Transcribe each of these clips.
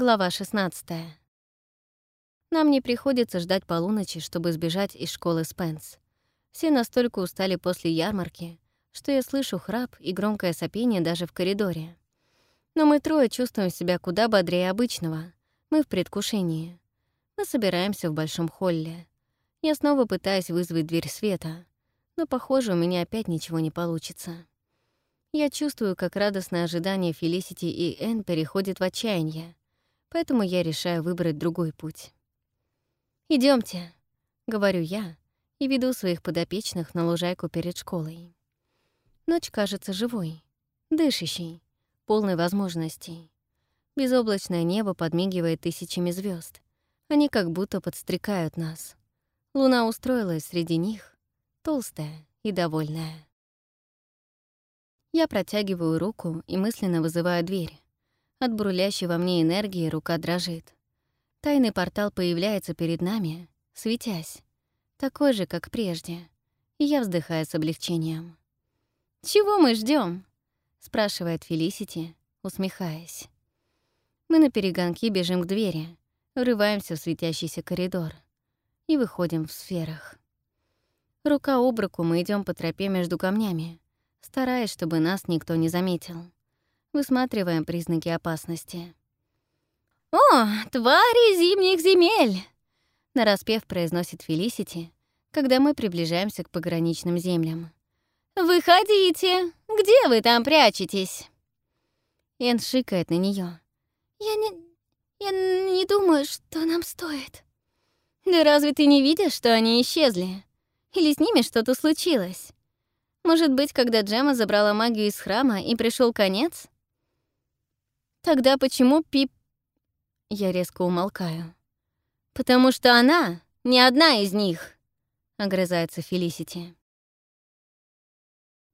Глава 16. Нам не приходится ждать полуночи, чтобы сбежать из школы Спенс. Все настолько устали после ярмарки, что я слышу храп и громкое сопение даже в коридоре. Но мы трое чувствуем себя куда бодрее обычного. Мы в предвкушении. Мы собираемся в большом холле. Я снова пытаюсь вызвать дверь света, но, похоже, у меня опять ничего не получится. Я чувствую, как радостное ожидание Фелисити и Энн переходит в отчаяние, поэтому я решаю выбрать другой путь. Идемте, говорю я и веду своих подопечных на лужайку перед школой. Ночь кажется живой, дышащей, полной возможностей. Безоблачное небо подмигивает тысячами звезд. Они как будто подстрекают нас. Луна устроилась среди них, толстая и довольная. Я протягиваю руку и мысленно вызываю дверь. От бурлящей во мне энергии рука дрожит. Тайный портал появляется перед нами, светясь, такой же, как прежде, я вздыхаю с облегчением. «Чего мы ждем? спрашивает Фелисити, усмехаясь. Мы на перегонки бежим к двери, врываемся в светящийся коридор и выходим в сферах. Рука об руку мы идем по тропе между камнями, стараясь, чтобы нас никто не заметил. Высматриваем признаки опасности. «О, твари зимних земель!» — нараспев произносит Фелисити, когда мы приближаемся к пограничным землям. «Выходите! Где вы там прячетесь?» Эн шикает на нее. «Я не... я не думаю, что нам стоит». «Да разве ты не видишь, что они исчезли? Или с ними что-то случилось? Может быть, когда Джема забрала магию из храма и пришел конец?» Тогда почему Пип... Я резко умолкаю. «Потому что она не одна из них», — огрызается Фелисити.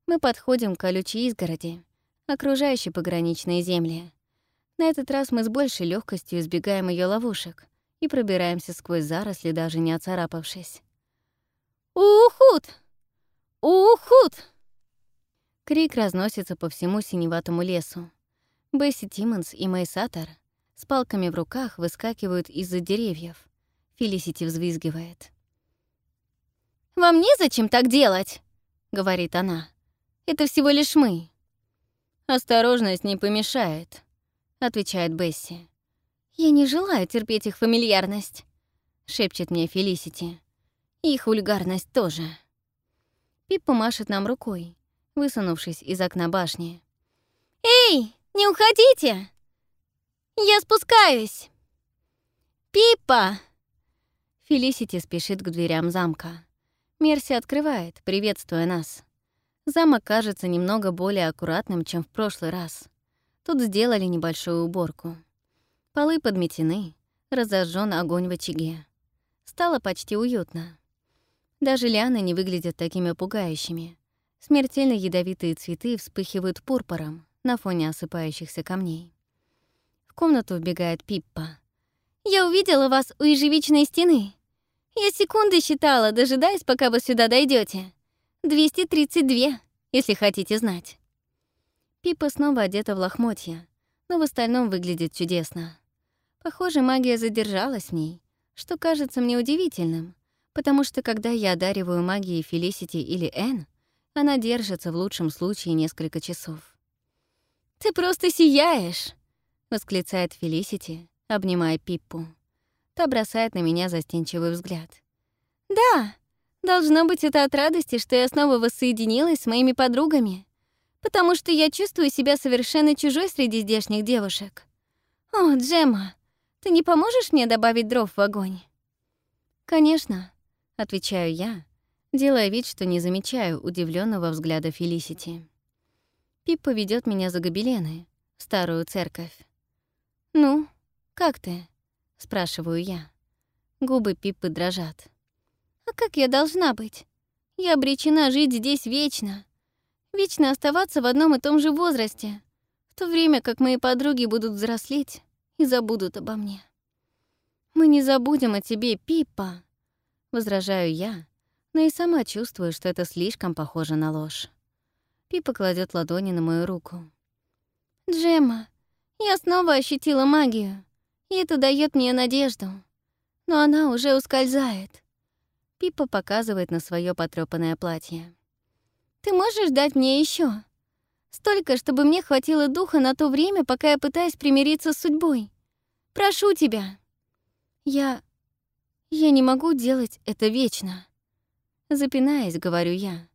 Мы подходим к колючей изгороди, окружающей пограничные земли. На этот раз мы с большей легкостью избегаем ее ловушек и пробираемся сквозь заросли, даже не оцарапавшись. «Ухут! Ухут!» Крик разносится по всему синеватому лесу. Бесси Тиммонс и Мэй Саттер с палками в руках выскакивают из-за деревьев. Фелисити взвизгивает. «Вам незачем так делать!» — говорит она. «Это всего лишь мы». «Осторожность не помешает», — отвечает Бесси. «Я не желаю терпеть их фамильярность», — шепчет мне Фелисити. «И хульгарность тоже». Пип помашет нам рукой, высунувшись из окна башни. «Эй, не уходите! Я спускаюсь! Пипа!» Фелисити спешит к дверям замка. Мерси открывает, приветствуя нас. Замок кажется немного более аккуратным, чем в прошлый раз. Тут сделали небольшую уборку. Полы подметены, разожжен огонь в очаге. Стало почти уютно. Даже лианы не выглядят такими пугающими. Смертельно ядовитые цветы вспыхивают пурпуром, на фоне осыпающихся камней. В комнату вбегает Пиппа. «Я увидела вас у ежевичной стены. Я секунды считала, дожидаясь, пока вы сюда дойдете. 232, если хотите знать». Пиппа снова одета в лохмотья, но в остальном выглядит чудесно. Похоже, магия задержалась в ней, что кажется мне удивительным, потому что когда я одариваю магией Фелисити или Энн, она держится в лучшем случае несколько часов. «Ты просто сияешь!» — восклицает Фелисити, обнимая Пиппу. Та бросает на меня застенчивый взгляд. «Да, должно быть это от радости, что я снова воссоединилась с моими подругами, потому что я чувствую себя совершенно чужой среди здешних девушек. О, Джема, ты не поможешь мне добавить дров в огонь?» «Конечно», — отвечаю я, делая вид, что не замечаю удивленного взгляда Фелисити. Пиппа ведет меня за гобелены, старую церковь. «Ну, как ты?» — спрашиваю я. Губы Пиппы дрожат. «А как я должна быть? Я обречена жить здесь вечно. Вечно оставаться в одном и том же возрасте, в то время как мои подруги будут взрослеть и забудут обо мне». «Мы не забудем о тебе, Пиппа», — возражаю я, но и сама чувствую, что это слишком похоже на ложь. Пипа кладет ладони на мою руку. «Джемма, я снова ощутила магию. И это дает мне надежду. Но она уже ускользает. Пипа показывает на свое потрёпанное платье. «Ты можешь дать мне еще? Столько, чтобы мне хватило духа на то время, пока я пытаюсь примириться с судьбой. Прошу тебя!» «Я... я не могу делать это вечно!» Запинаясь, говорю я.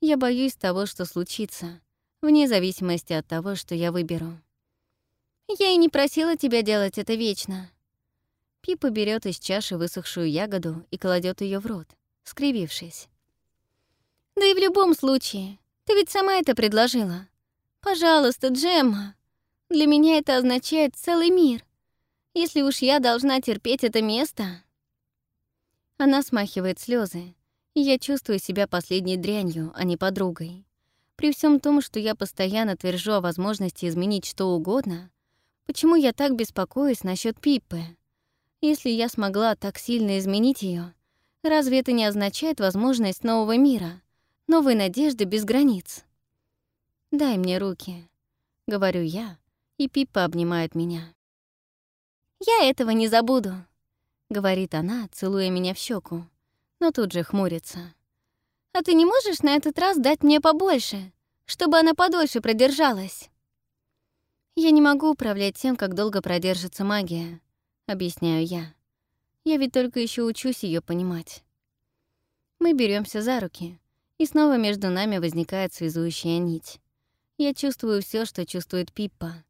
Я боюсь того, что случится, вне зависимости от того, что я выберу. Я и не просила тебя делать это вечно. Пипа берет из чаши высохшую ягоду и кладет ее в рот, скривившись. Да и в любом случае, ты ведь сама это предложила. Пожалуйста, Джемма. Для меня это означает целый мир. Если уж я должна терпеть это место... Она смахивает слезы, я чувствую себя последней дрянью, а не подругой. При всем том, что я постоянно твержу о возможности изменить что угодно, почему я так беспокоюсь насчет Пиппы? Если я смогла так сильно изменить ее, разве это не означает возможность нового мира, новой надежды без границ? «Дай мне руки», — говорю я, и Пиппа обнимает меня. «Я этого не забуду», — говорит она, целуя меня в щеку, но тут же хмурится. «А ты не можешь на этот раз дать мне побольше, чтобы она подольше продержалась?» «Я не могу управлять тем, как долго продержится магия», — объясняю я. «Я ведь только еще учусь ее понимать». Мы беремся за руки, и снова между нами возникает связующая нить. Я чувствую все, что чувствует Пиппа.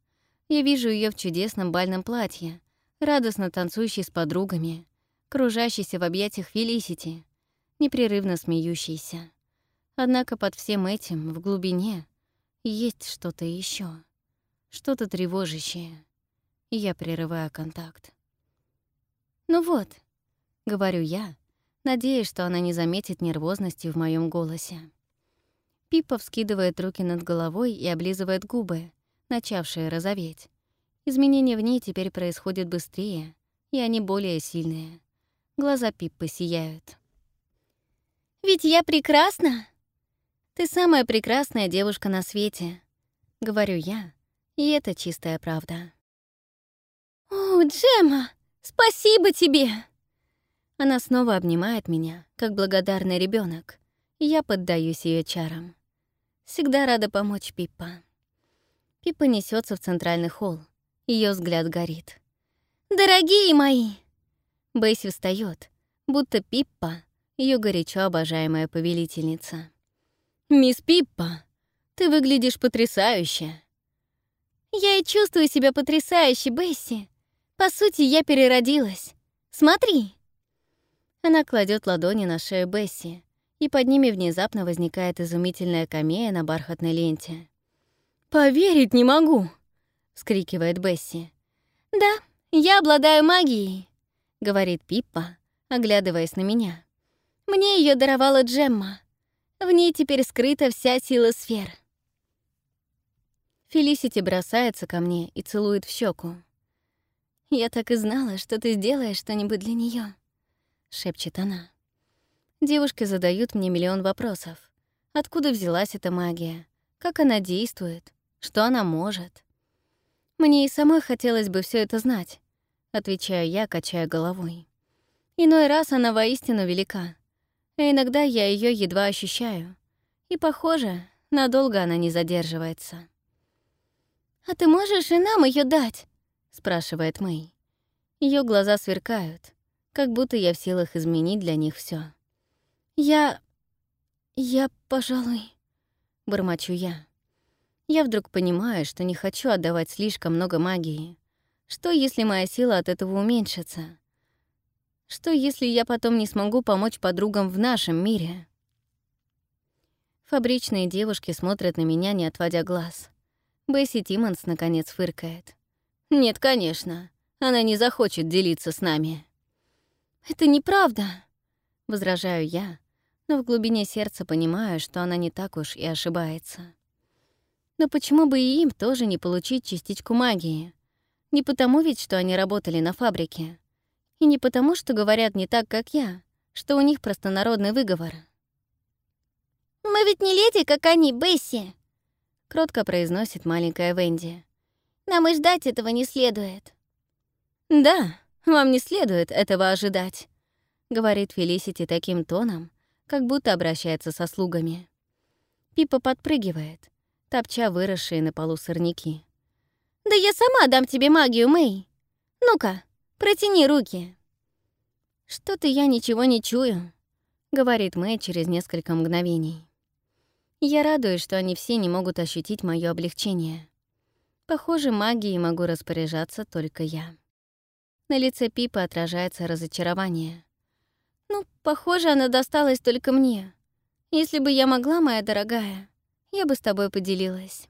Я вижу ее в чудесном бальном платье, радостно танцующей с подругами, кружащейся в объятиях Фелисити, непрерывно смеющейся. Однако под всем этим, в глубине, есть что-то еще, что-то тревожащее, я прерываю контакт. «Ну вот», — говорю я, надеясь, что она не заметит нервозности в моем голосе. Пипа вскидывает руки над головой и облизывает губы, начавшие розоветь. Изменения в ней теперь происходят быстрее, и они более сильные. Глаза Пиппы сияют. «Ведь я прекрасна!» «Ты самая прекрасная девушка на свете», — говорю я, и это чистая правда. «О, Джема!» Спасибо тебе!» Она снова обнимает меня, как благодарный ребенок, я поддаюсь ее чарам. Всегда рада помочь Пиппа. Пиппа несется в центральный холл. Ее взгляд горит. «Дорогие мои!» Бейси встает, будто Пиппа — ее горячо обожаемая повелительница. «Мисс Пиппа, ты выглядишь потрясающе!» «Я и чувствую себя потрясающе, Бесси!» По сути, я переродилась. Смотри!» Она кладет ладони на шею Бесси, и под ними внезапно возникает изумительная камея на бархатной ленте. «Поверить не могу!» — скрикивает Бесси. «Да, я обладаю магией», — говорит Пиппа, оглядываясь на меня. «Мне ее даровала Джемма. В ней теперь скрыта вся сила сфер». Фелисити бросается ко мне и целует в щеку. «Я так и знала, что ты сделаешь что-нибудь для нее, шепчет она. Девушки задают мне миллион вопросов. Откуда взялась эта магия? Как она действует? Что она может? Мне и самой хотелось бы все это знать, отвечаю я, качая головой. Иной раз она воистину велика, а иногда я ее едва ощущаю. И, похоже, надолго она не задерживается. «А ты можешь и нам ее дать?» спрашивает Мэй. Ее глаза сверкают, как будто я в силах изменить для них все. Я... я, пожалуй... Бормочу я. Я вдруг понимаю, что не хочу отдавать слишком много магии. Что, если моя сила от этого уменьшится? Что, если я потом не смогу помочь подругам в нашем мире? Фабричные девушки смотрят на меня, не отводя глаз. Бесси Тиммонс наконец фыркает. «Нет, конечно. Она не захочет делиться с нами». «Это неправда», — возражаю я, но в глубине сердца понимаю, что она не так уж и ошибается. Но почему бы и им тоже не получить частичку магии? Не потому ведь, что они работали на фабрике. И не потому, что говорят не так, как я, что у них простонародный выговор. «Мы ведь не леди, как они, Бесси!» — кротко произносит маленькая Венди. Нам и ждать этого не следует». «Да, вам не следует этого ожидать», — говорит Фелисити таким тоном, как будто обращается со слугами. Пипа подпрыгивает, топча выросшие на полу сорняки. «Да я сама дам тебе магию, Мэй! Ну-ка, протяни руки!» «Что-то я ничего не чую», — говорит Мэй через несколько мгновений. Я радуюсь, что они все не могут ощутить мое облегчение. Похоже, магией могу распоряжаться только я. На лице Пипы отражается разочарование. «Ну, похоже, она досталась только мне. Если бы я могла, моя дорогая, я бы с тобой поделилась».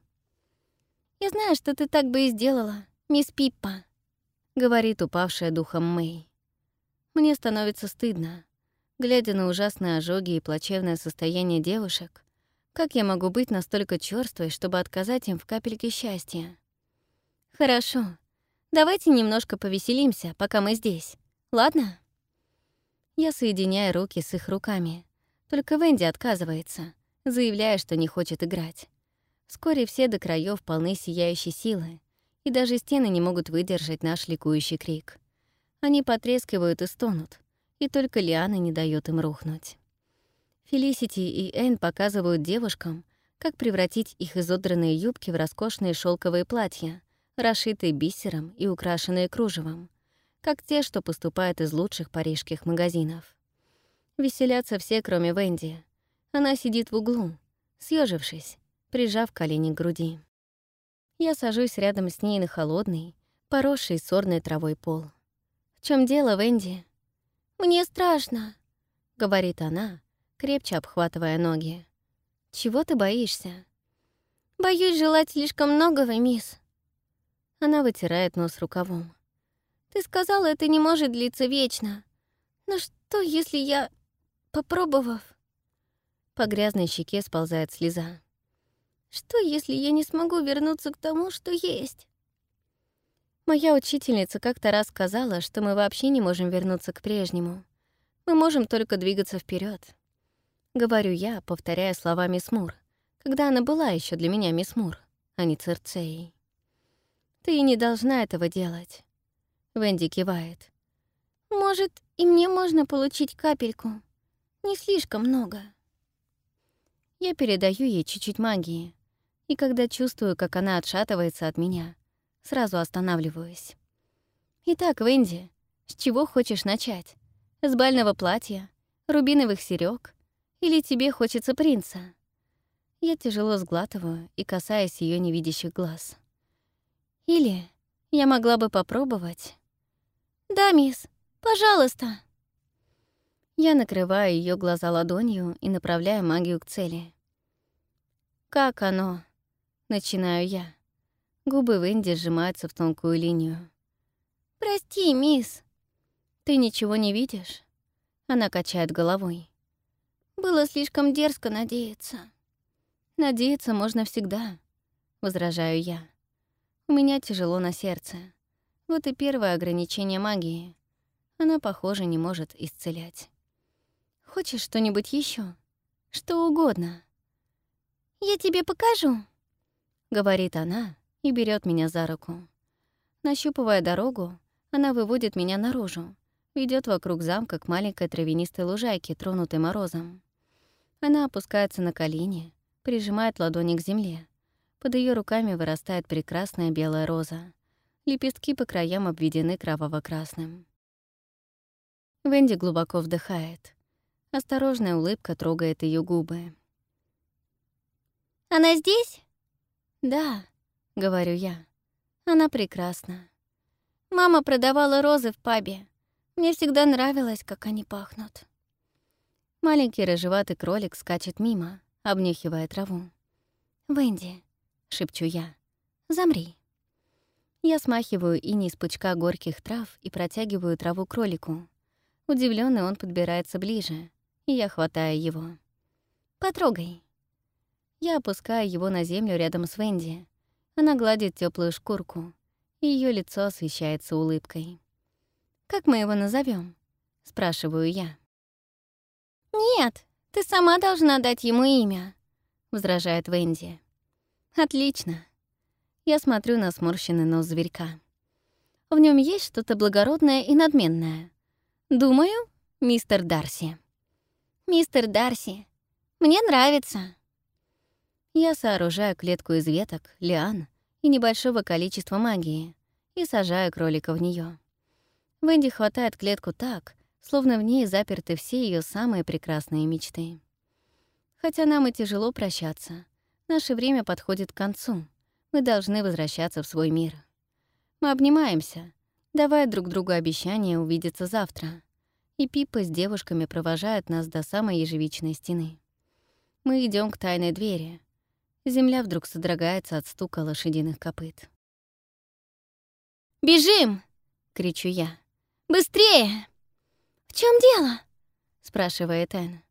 «Я знаю, что ты так бы и сделала, мисс Пиппа», — говорит упавшая духом Мэй. Мне становится стыдно. Глядя на ужасные ожоги и плачевное состояние девушек, как я могу быть настолько чёрствой, чтобы отказать им в капельке счастья? Хорошо, Давайте немножко повеселимся, пока мы здесь. Ладно? Я соединяю руки с их руками. Только Венди отказывается, заявляя, что не хочет играть. Вскоре все до краев полны сияющей силы, и даже стены не могут выдержать наш ликующий крик. Они потрескивают и стонут, и только Лиана не дает им рухнуть. Фелисити и Энн показывают девушкам, как превратить их изодранные юбки в роскошные шелковые платья, расшитые бисером и украшенные кружевом, как те, что поступают из лучших парижских магазинов. Веселятся все, кроме Венди. Она сидит в углу, съежившись, прижав колени к груди. Я сажусь рядом с ней на холодный, поросший сорной травой пол. «В чем дело, Венди?» «Мне страшно», — говорит она, крепче обхватывая ноги. «Чего ты боишься?» «Боюсь желать слишком многого, мисс. Она вытирает нос рукавом. «Ты сказала, это не может длиться вечно. Но что, если я, попробовав...» По грязной щеке сползает слеза. «Что, если я не смогу вернуться к тому, что есть?» Моя учительница как-то раз сказала, что мы вообще не можем вернуться к прежнему. Мы можем только двигаться вперед. Говорю я, повторяя слова мисс Мур, когда она была еще для меня мисс Мур, а не Церцеей. Ты не должна этого делать. Венди кивает. Может, и мне можно получить капельку. Не слишком много. Я передаю ей чуть-чуть магии, и когда чувствую, как она отшатывается от меня, сразу останавливаюсь. Итак, Венди, с чего хочешь начать? С бального платья, рубиновых серёг или тебе хочется принца? Я тяжело сглатываю и касаюсь ее невидящих глаз. Или я могла бы попробовать. «Да, мисс, пожалуйста». Я накрываю ее глаза ладонью и направляю магию к цели. «Как оно?» — начинаю я. Губы Венди сжимаются в тонкую линию. «Прости, мисс». «Ты ничего не видишь?» Она качает головой. «Было слишком дерзко надеяться». «Надеяться можно всегда», — возражаю я. У меня тяжело на сердце. Вот и первое ограничение магии. Она, похоже, не может исцелять. Хочешь что-нибудь еще? Что угодно. «Я тебе покажу», — говорит она и берет меня за руку. Нащупывая дорогу, она выводит меня наружу, ведет вокруг замка к маленькой травянистой лужайке, тронутой морозом. Она опускается на колени, прижимает ладони к земле, под ее руками вырастает прекрасная белая роза. Лепестки по краям обведены кроваво-красным. Венди глубоко вдыхает. Осторожная улыбка трогает ее губы. «Она здесь?» «Да», — говорю я. «Она прекрасна. Мама продавала розы в пабе. Мне всегда нравилось, как они пахнут». Маленький рыжеватый кролик скачет мимо, обнюхивая траву. «Венди, — шепчу я. «Замри». Я смахиваю иней с пучка горьких трав и протягиваю траву кролику. Удивленный он подбирается ближе, и я хватаю его. «Потрогай». Я опускаю его на землю рядом с Венди. Она гладит теплую шкурку, ее лицо освещается улыбкой. «Как мы его назовем? спрашиваю я. «Нет, ты сама должна дать ему имя», — возражает Венди. Отлично. Я смотрю на сморщенный нос зверька. В нем есть что-то благородное и надменное. Думаю, мистер Дарси. Мистер Дарси, мне нравится. Я сооружаю клетку из веток, лиан и небольшого количества магии и сажаю кролика в нее. Венди хватает клетку так, словно в ней заперты все ее самые прекрасные мечты. Хотя нам и тяжело прощаться, наше время подходит к концу. Мы должны возвращаться в свой мир. Мы обнимаемся, давая друг другу обещание увидеться завтра. И Пипа с девушками провожают нас до самой ежевичной стены. Мы идем к тайной двери. Земля вдруг содрогается от стука лошадиных копыт. «Бежим!» — кричу я. «Быстрее!» «В чем дело?» — спрашивает Энн.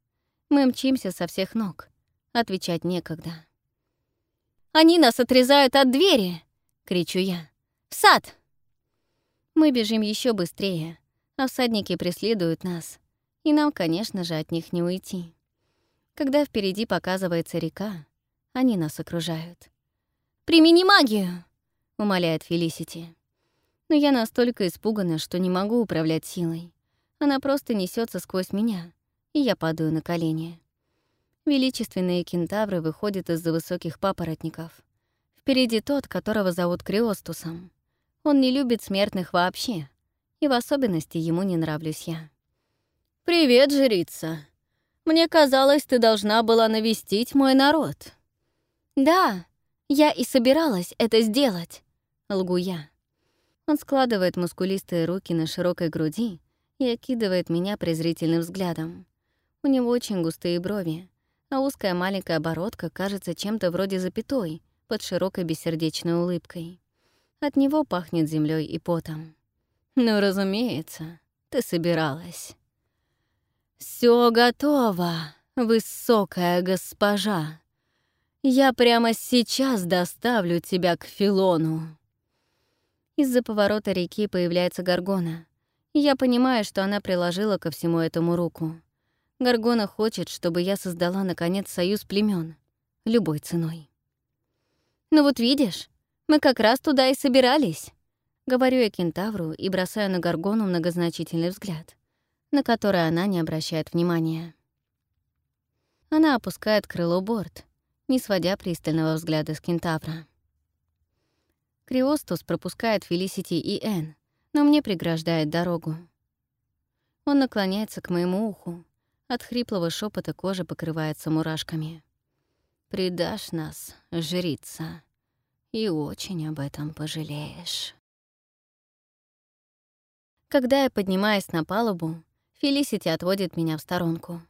Мы мчимся со всех ног. Отвечать некогда. «Они нас отрезают от двери!» — кричу я. В сад!» Мы бежим еще быстрее, а всадники преследуют нас, и нам, конечно же, от них не уйти. Когда впереди показывается река, они нас окружают. «Примени магию!» — умоляет Фелисити. Но я настолько испугана, что не могу управлять силой. Она просто несется сквозь меня, и я падаю на колени. Величественные кентавры выходят из-за высоких папоротников. Впереди тот, которого зовут Криостусом. Он не любит смертных вообще, и в особенности ему не нравлюсь я. «Привет, жрица. Мне казалось, ты должна была навестить мой народ». «Да, я и собиралась это сделать», — лгу я. Он складывает мускулистые руки на широкой груди и окидывает меня презрительным взглядом. У него очень густые брови, а узкая маленькая оборотка кажется чем-то вроде запятой под широкой бессердечной улыбкой. От него пахнет землей и потом. Ну, разумеется, ты собиралась. Все готово, высокая госпожа. Я прямо сейчас доставлю тебя к Филону. Из-за поворота реки появляется Гаргона. я понимаю, что она приложила ко всему этому руку. Гаргона хочет, чтобы я создала, наконец, союз племен любой ценой. Ну вот видишь, мы как раз туда и собирались. Говорю я кентавру и бросаю на Гаргону многозначительный взгляд, на который она не обращает внимания. Она опускает крыло борт, не сводя пристального взгляда с кентавра. Криостус пропускает Фелисити и Энн, но мне преграждает дорогу. Он наклоняется к моему уху. От хриплого шепота кожа покрывается мурашками. «Предашь нас, жрица» и очень об этом пожалеешь. Когда я поднимаюсь на палубу, Фелисити отводит меня в сторонку.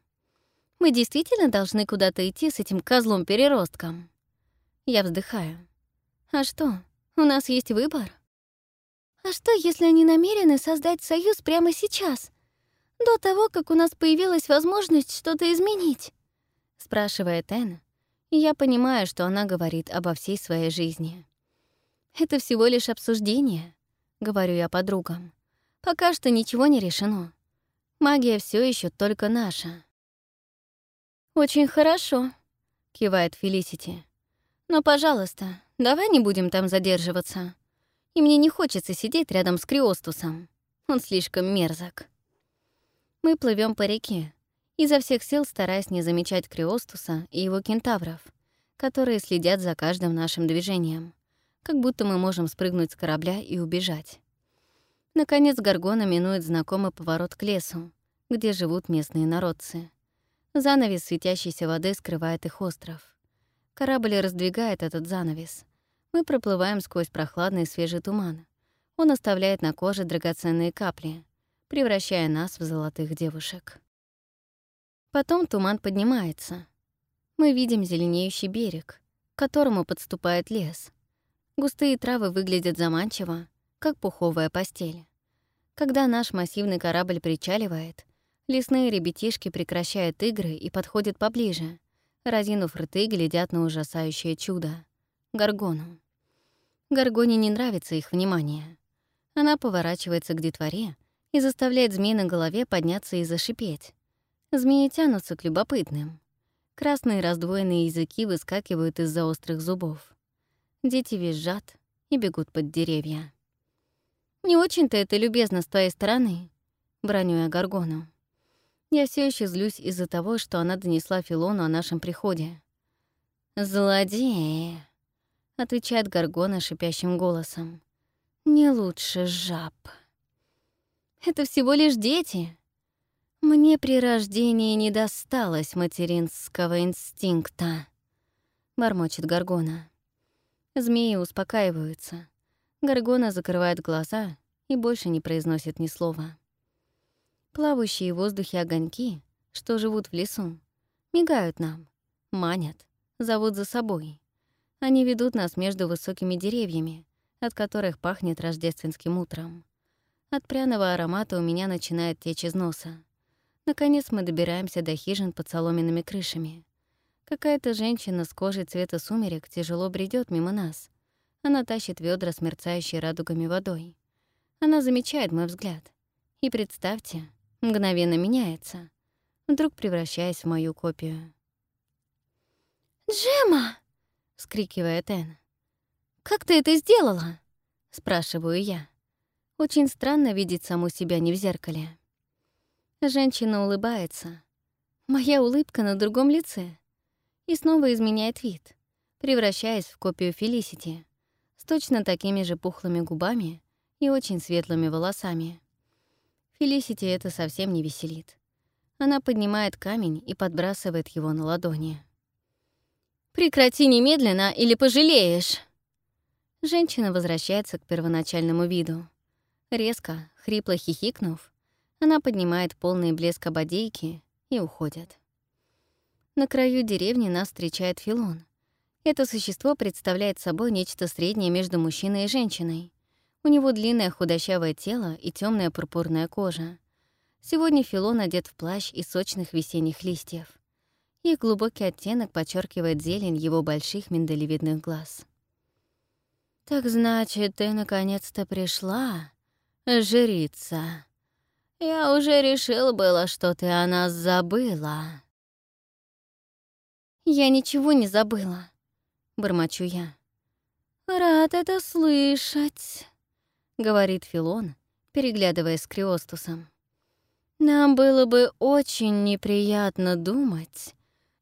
Мы действительно должны куда-то идти с этим козлом-переростком. Я вздыхаю. А что, у нас есть выбор? А что, если они намерены создать союз прямо сейчас, до того, как у нас появилась возможность что-то изменить? Спрашивает Энн, я понимаю, что она говорит обо всей своей жизни. «Это всего лишь обсуждение», — говорю я подругам. «Пока что ничего не решено. Магия все еще только наша». «Очень хорошо», — кивает Фелисити. «Но, пожалуйста, давай не будем там задерживаться. И мне не хочется сидеть рядом с Криостусом. Он слишком мерзок». Мы плывем по реке, изо всех сил стараясь не замечать Криостуса и его кентавров, которые следят за каждым нашим движением, как будто мы можем спрыгнуть с корабля и убежать. Наконец Гаргона минует знакомый поворот к лесу, где живут местные народцы. Занавес светящейся воды скрывает их остров. Корабль раздвигает этот занавес. Мы проплываем сквозь прохладный свежий туман. Он оставляет на коже драгоценные капли, превращая нас в золотых девушек. Потом туман поднимается. Мы видим зеленеющий берег, к которому подступает лес. Густые травы выглядят заманчиво, как пуховая постель. Когда наш массивный корабль причаливает, лесные ребятишки прекращают игры и подходят поближе, разинув рты, глядят на ужасающее чудо — Гаргону. Гаргоне не нравится их внимание. Она поворачивается к детворе и заставляет змей на голове подняться и зашипеть. Змеи тянутся к любопытным. Красные раздвоенные языки выскакивают из-за острых зубов. Дети визжат и бегут под деревья. «Не очень-то это любезно с твоей стороны», — броню я Гаргону. Я все еще злюсь из-за того, что она донесла Филону о нашем приходе. «Злодеи», — отвечает Гаргона шипящим голосом. «Не лучше жаб». «Это всего лишь дети», мне при рождении не досталось материнского инстинкта, бормочет Гаргона. Змеи успокаиваются. Гаргона закрывает глаза и больше не произносит ни слова. Плавающие в воздухе огоньки, что живут в лесу, мигают нам, манят, зовут за собой. Они ведут нас между высокими деревьями, от которых пахнет рождественским утром. От пряного аромата у меня начинает течь из носа. Наконец мы добираемся до хижин под соломенными крышами. Какая-то женщина с кожей цвета сумерек тяжело бредет мимо нас. Она тащит ведра с мерцающей радугами водой. Она замечает мой взгляд. И представьте, мгновенно меняется, вдруг превращаясь в мою копию. «Джема!» — вскрикивает Энн. «Как ты это сделала?» — спрашиваю я. Очень странно видеть саму себя не в зеркале. Женщина улыбается. Моя улыбка на другом лице. И снова изменяет вид, превращаясь в копию Фелисити, с точно такими же пухлыми губами и очень светлыми волосами. Фелисити это совсем не веселит. Она поднимает камень и подбрасывает его на ладони. «Прекрати немедленно, или пожалеешь!» Женщина возвращается к первоначальному виду. Резко, хрипло хихикнув, она поднимает полный блеск ободейки и уходит. На краю деревни нас встречает Филон. Это существо представляет собой нечто среднее между мужчиной и женщиной. У него длинное худощавое тело и темная пурпурная кожа. Сегодня Филон одет в плащ из сочных весенних листьев. Их глубокий оттенок подчеркивает зелень его больших миндалевидных глаз. «Так значит, ты наконец-то пришла, жрица?» Я уже решил было, что ты о нас забыла. Я ничего не забыла, бормочу я. Рад это слышать, говорит Филон, переглядывая с Криостусом. Нам было бы очень неприятно думать,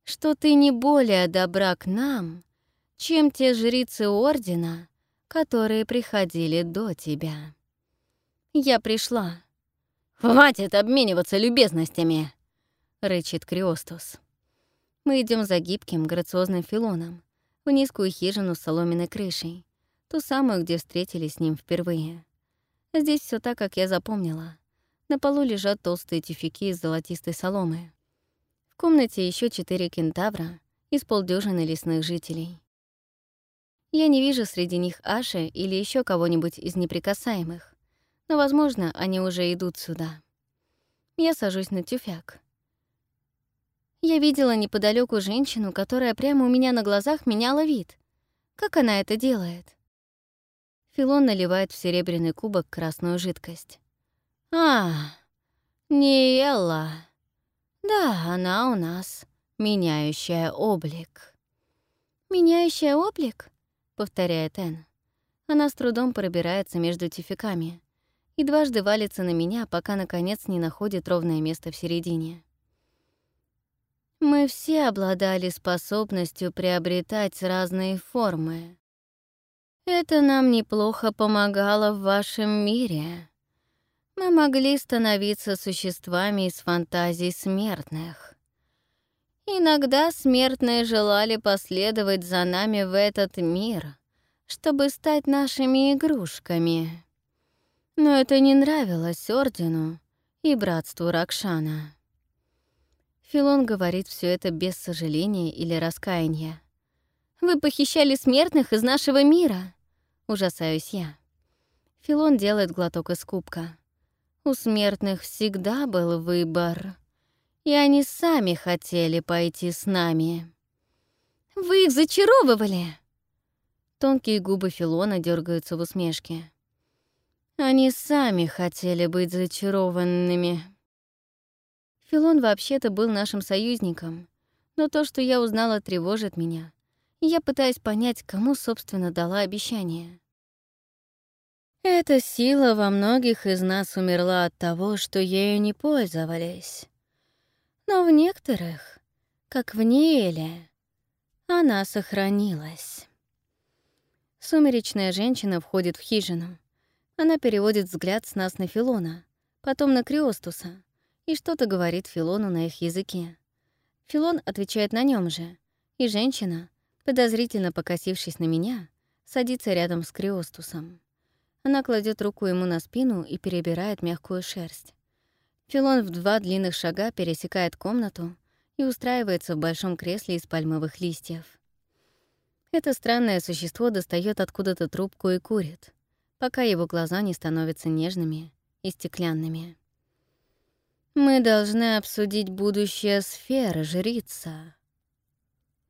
что ты не более добра к нам, чем те жрицы Ордена, которые приходили до тебя. Я пришла, «Хватит обмениваться любезностями!» — рычит Криостус. Мы идем за гибким, грациозным филоном в низкую хижину с соломенной крышей, ту самую, где встретились с ним впервые. Здесь все так, как я запомнила. На полу лежат толстые тюфяки из золотистой соломы. В комнате еще четыре кентавра из полдюжины лесных жителей. Я не вижу среди них Аши или еще кого-нибудь из неприкасаемых но, возможно, они уже идут сюда. Я сажусь на тюфяк. Я видела неподалеку женщину, которая прямо у меня на глазах меняла вид. Как она это делает? Филон наливает в серебряный кубок красную жидкость. «А, не Элла. Да, она у нас, меняющая облик». «Меняющая облик?» — повторяет Энн. Она с трудом пробирается между тюфяками и дважды валится на меня, пока, наконец, не находит ровное место в середине. Мы все обладали способностью приобретать разные формы. Это нам неплохо помогало в вашем мире. Мы могли становиться существами из фантазий смертных. Иногда смертные желали последовать за нами в этот мир, чтобы стать нашими игрушками. Но это не нравилось Ордену и братству Ракшана. Филон говорит все это без сожаления или раскаяния. «Вы похищали смертных из нашего мира!» Ужасаюсь я. Филон делает глоток из кубка. У смертных всегда был выбор, и они сами хотели пойти с нами. «Вы их зачаровывали!» Тонкие губы Филона дергаются в усмешке. Они сами хотели быть зачарованными. Филон вообще-то был нашим союзником, но то, что я узнала, тревожит меня, я пытаюсь понять, кому, собственно, дала обещание. Эта сила во многих из нас умерла от того, что ею не пользовались. Но в некоторых, как в Ниэле, она сохранилась. Сумеречная женщина входит в хижину. Она переводит взгляд с нас на Филона, потом на Криостуса, и что-то говорит Филону на их языке. Филон отвечает на нем же, и женщина, подозрительно покосившись на меня, садится рядом с Криостусом. Она кладет руку ему на спину и перебирает мягкую шерсть. Филон в два длинных шага пересекает комнату и устраивается в большом кресле из пальмовых листьев. Это странное существо достает откуда-то трубку и курит, пока его глаза не становятся нежными и стеклянными. «Мы должны обсудить будущее сферы, жрица.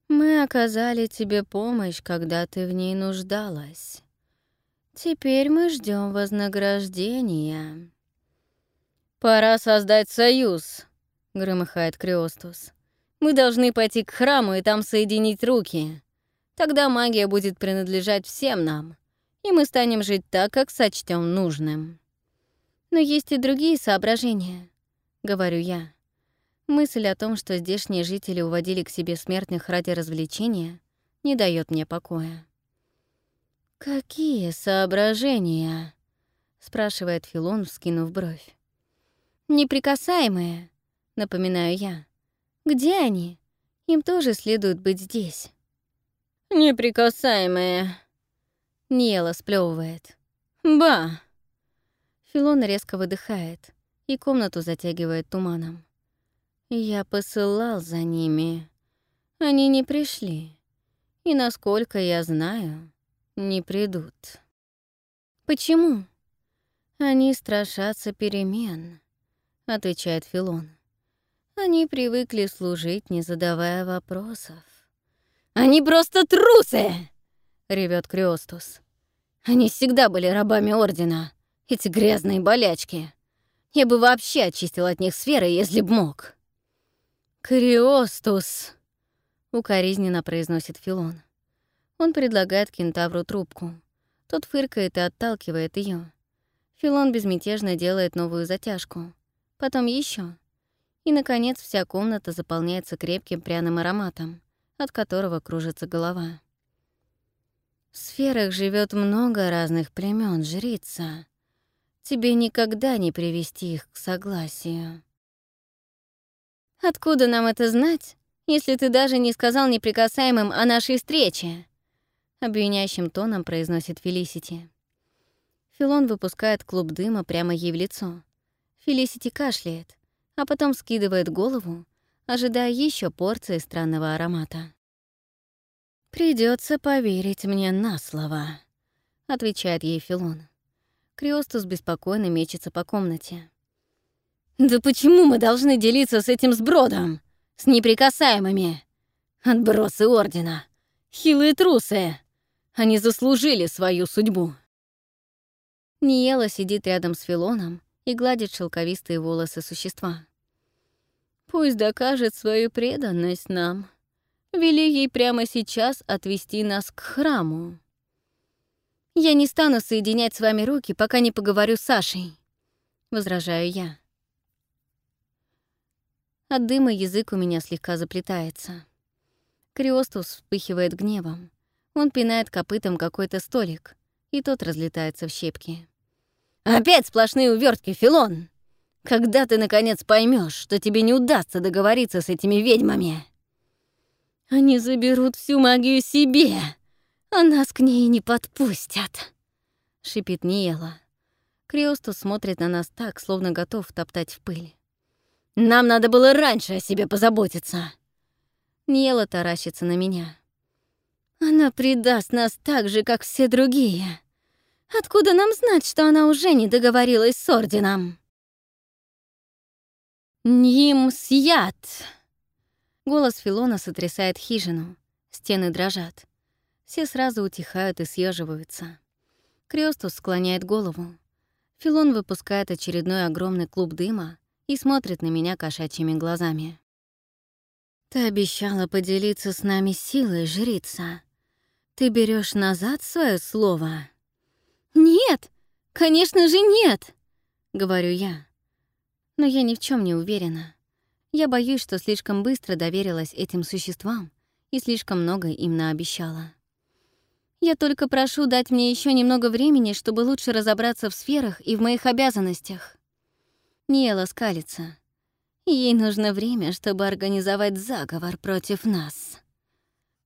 Мы оказали тебе помощь, когда ты в ней нуждалась. Теперь мы ждем вознаграждения». «Пора создать союз», — громыхает Криостус. «Мы должны пойти к храму и там соединить руки. Тогда магия будет принадлежать всем нам, и мы станем жить так, как сочтем нужным. Но есть и другие соображения, говорю я. Мысль о том, что здешние жители уводили к себе смертных ради развлечения, не дает мне покоя. «Какие соображения?» — спрашивает Филон, вскинув бровь. «Неприкасаемые», — напоминаю я. «Где они? Им тоже следует быть здесь». «Неприкасаемые!» Ниела сплевывает. «Ба!» Филон резко выдыхает, и комнату затягивает туманом. Я посылал за ними. Они не пришли. И, насколько я знаю, не придут. «Почему?» «Они страшатся перемен», — отвечает Филон. «Они привыкли служить, не задавая вопросов. «Они просто трусы!» — ревет Криостус. «Они всегда были рабами Ордена, эти грязные болячки. Я бы вообще очистил от них сферы, если б мог». «Криостус!» — укоризненно произносит Филон. Он предлагает кентавру трубку. Тот фыркает и отталкивает ее. Филон безмятежно делает новую затяжку. Потом еще. И, наконец, вся комната заполняется крепким пряным ароматом от которого кружится голова. В сферах живет много разных племен, жрица. Тебе никогда не привести их к согласию. Откуда нам это знать, если ты даже не сказал неприкасаемым о нашей встрече? Обвиняющим тоном произносит Фелисити. Филон выпускает клуб дыма прямо ей в лицо. Фелисити кашляет, а потом скидывает голову ожидая еще порции странного аромата. Придется поверить мне на слово», — отвечает ей Филон. Криостус беспокойно мечется по комнате. «Да почему мы должны делиться с этим сбродом? С неприкасаемыми? Отбросы Ордена. Хилые трусы. Они заслужили свою судьбу». Ниела сидит рядом с Филоном и гладит шелковистые волосы существа. Пусть докажет свою преданность нам. Вели ей прямо сейчас отвести нас к храму. Я не стану соединять с вами руки, пока не поговорю с Сашей, возражаю я. От дыма язык у меня слегка заплетается. Криостус вспыхивает гневом. Он пинает копытом какой-то столик, и тот разлетается в щепки. «Опять сплошные увертки, Филон!» Когда ты, наконец, поймешь, что тебе не удастся договориться с этими ведьмами? Они заберут всю магию себе, а нас к ней не подпустят, — шипит Ниела. Криостус смотрит на нас так, словно готов топтать в пыль. Нам надо было раньше о себе позаботиться. Ниела таращится на меня. Она предаст нас так же, как все другие. Откуда нам знать, что она уже не договорилась с Орденом? «Нимсьят!» Голос Филона сотрясает хижину. Стены дрожат. Все сразу утихают и съеживаются. Крёстус склоняет голову. Филон выпускает очередной огромный клуб дыма и смотрит на меня кошачьими глазами. «Ты обещала поделиться с нами силой, жрица. Ты берешь назад свое слово?» «Нет! «Конечно же нет!» — говорю я. Но я ни в чем не уверена. Я боюсь, что слишком быстро доверилась этим существам и слишком много им наобещала. Я только прошу дать мне еще немного времени, чтобы лучше разобраться в сферах и в моих обязанностях. Ниэла скалится. Ей нужно время, чтобы организовать заговор против нас.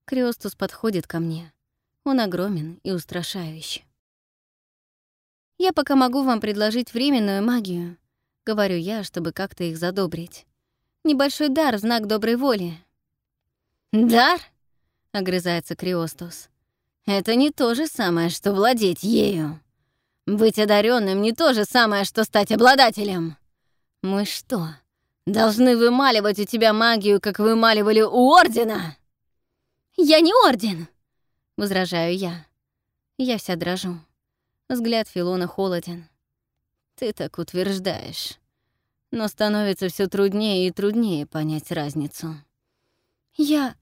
Криостус подходит ко мне. Он огромен и устрашающий. «Я пока могу вам предложить временную магию», — говорю я, чтобы как-то их задобрить. «Небольшой дар знак доброй воли». «Дар?» — огрызается Криостус. «Это не то же самое, что владеть ею. Быть одаренным не то же самое, что стать обладателем. Мы что, должны вымаливать у тебя магию, как вымаливали у Ордена?» «Я не Орден!» — возражаю я. Я вся дрожу. Взгляд Филона холоден. «Ты так утверждаешь. Но становится все труднее и труднее понять разницу». «Я...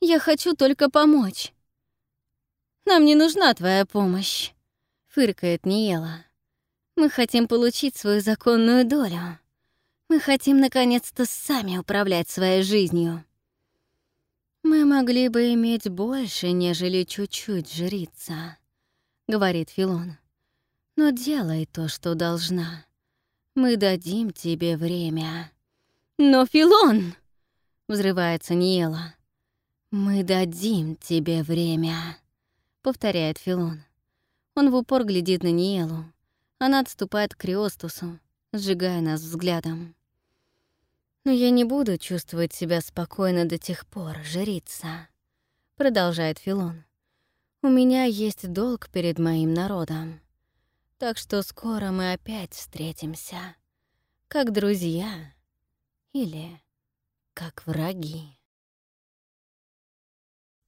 я хочу только помочь». «Нам не нужна твоя помощь», — фыркает Ниела. «Мы хотим получить свою законную долю. Мы хотим наконец-то сами управлять своей жизнью». «Мы могли бы иметь больше, нежели чуть-чуть жрица», — говорит Филон. «Но делай то, что должна. Мы дадим тебе время». «Но, Филон!» — взрывается Ниела. «Мы дадим тебе время», — повторяет Филон. Он в упор глядит на Ниелу. Она отступает к Криостусу, сжигая нас взглядом. «Но я не буду чувствовать себя спокойно до тех пор, жрица», — продолжает Филон. У меня есть долг перед моим народом. Так что скоро мы опять встретимся. Как друзья или как враги.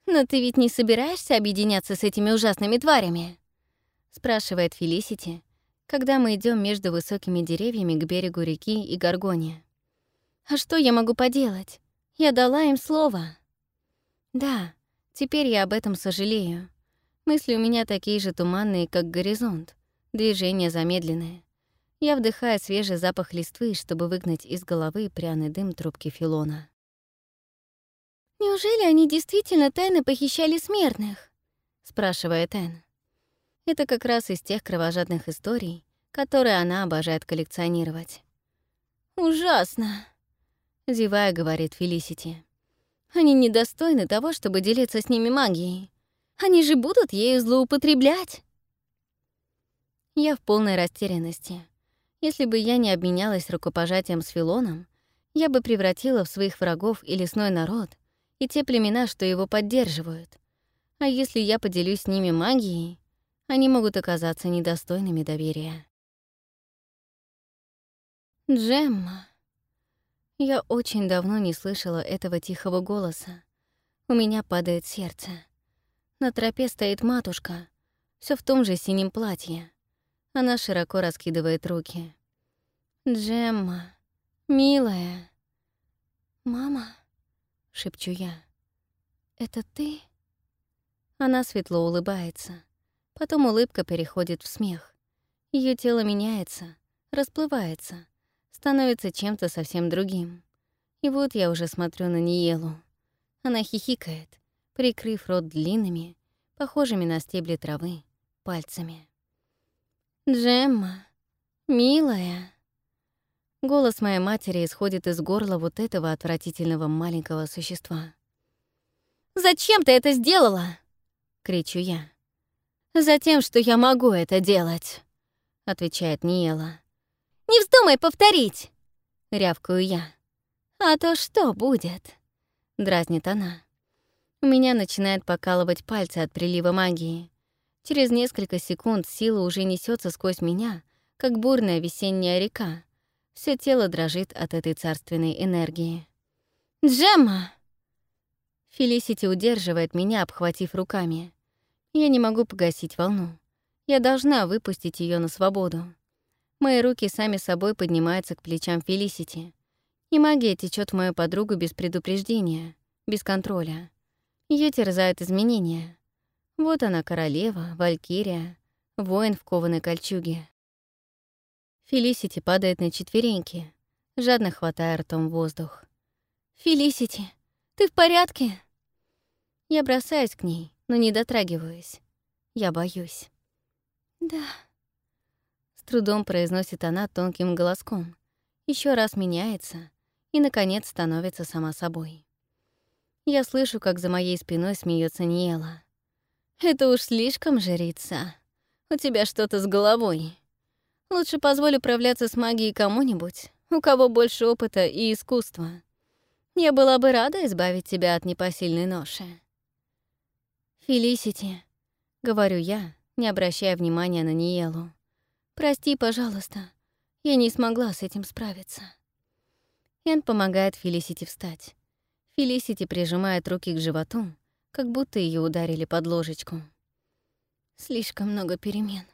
«Но ты ведь не собираешься объединяться с этими ужасными тварями?» — спрашивает Фелисити, когда мы идем между высокими деревьями к берегу реки и Гаргоне. «А что я могу поделать? Я дала им слово». «Да, теперь я об этом сожалею. Мысли у меня такие же туманные, как горизонт. Движение замедленное. Я вдыхаю свежий запах листвы, чтобы выгнать из головы пряный дым трубки филона. «Неужели они действительно тайно похищали смертных?» — спрашивает Энн. Это как раз из тех кровожадных историй, которые она обожает коллекционировать. «Ужасно!» — зевая, говорит Фелисити. «Они недостойны того, чтобы делиться с ними магией. Они же будут ею злоупотреблять. Я в полной растерянности. Если бы я не обменялась рукопожатием с Филоном, я бы превратила в своих врагов и лесной народ, и те племена, что его поддерживают. А если я поделюсь с ними магией, они могут оказаться недостойными доверия. Джемма. Я очень давно не слышала этого тихого голоса. У меня падает сердце. На тропе стоит матушка, все в том же синем платье. Она широко раскидывает руки. «Джемма, милая». «Мама», — шепчу я, — «это ты?» Она светло улыбается. Потом улыбка переходит в смех. Ее тело меняется, расплывается, становится чем-то совсем другим. И вот я уже смотрю на Ниелу. Она хихикает, прикрыв рот длинными, похожими на стебли травы, пальцами. «Джемма, милая!» Голос моей матери исходит из горла вот этого отвратительного маленького существа. «Зачем ты это сделала?» — кричу я. «Затем, что я могу это делать», — отвечает Ниела. «Не вздумай повторить!» — рявкаю я. «А то что будет?» — дразнит она. У меня начинает покалывать пальцы от прилива магии. Через несколько секунд сила уже несется сквозь меня, как бурная весенняя река. Все тело дрожит от этой царственной энергии. «Джемма!» Фелисити удерживает меня, обхватив руками. Я не могу погасить волну. Я должна выпустить ее на свободу. Мои руки сами собой поднимаются к плечам Фелисити. И магия течет в мою подругу без предупреждения, без контроля. Ее терзают изменения. Вот она королева, валькирия, воин в кованой кольчуге. Фелисити падает на четвереньки, жадно хватая ртом воздух. «Фелисити, ты в порядке?» Я бросаюсь к ней, но не дотрагиваюсь. Я боюсь. «Да», — трудом произносит она тонким голоском, еще раз меняется и, наконец, становится сама собой. Я слышу, как за моей спиной смеется Ниела. «Это уж слишком, жрица. У тебя что-то с головой. Лучше позволь управляться с магией кому-нибудь, у кого больше опыта и искусства. Я была бы рада избавить тебя от непосильной ноши». «Фелисити», — говорю я, не обращая внимания на Ниелу. «Прости, пожалуйста, я не смогла с этим справиться». Эн помогает Фелисити встать. Фелисити прижимает руки к животу, как будто ее ударили под ложечку. «Слишком много перемен.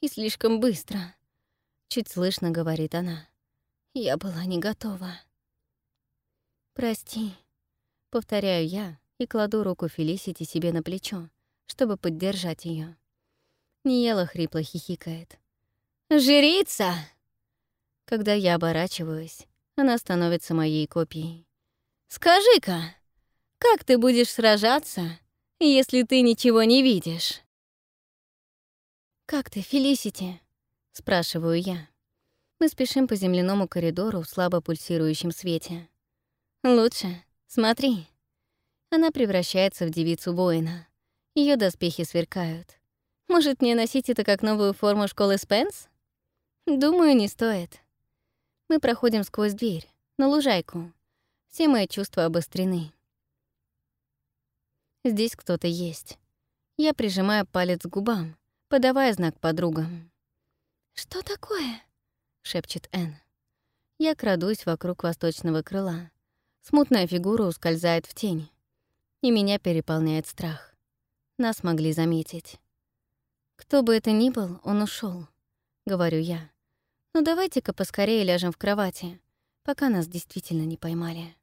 И слишком быстро», — чуть слышно говорит она. «Я была не готова». «Прости», — повторяю я и кладу руку Фелисити себе на плечо, чтобы поддержать ее. Ниела хрипло хихикает. «Жрица!» Когда я оборачиваюсь, она становится моей копией. «Скажи-ка, как ты будешь сражаться, если ты ничего не видишь?» «Как ты, Фелисити?» — спрашиваю я. Мы спешим по земляному коридору в слабо пульсирующем свете. «Лучше. Смотри». Она превращается в девицу воина. Ее доспехи сверкают. Может, мне носить это как новую форму школы Спенс? Думаю, не стоит. Мы проходим сквозь дверь, на лужайку. Все мои чувства обострены. Здесь кто-то есть. Я прижимаю палец к губам, подавая знак подругам. «Что такое?» — шепчет Энн. Я крадусь вокруг восточного крыла. Смутная фигура ускользает в тень. И меня переполняет страх. Нас могли заметить. Кто бы это ни был, он ушел, говорю я. Ну давайте-ка поскорее ляжем в кровати, пока нас действительно не поймали.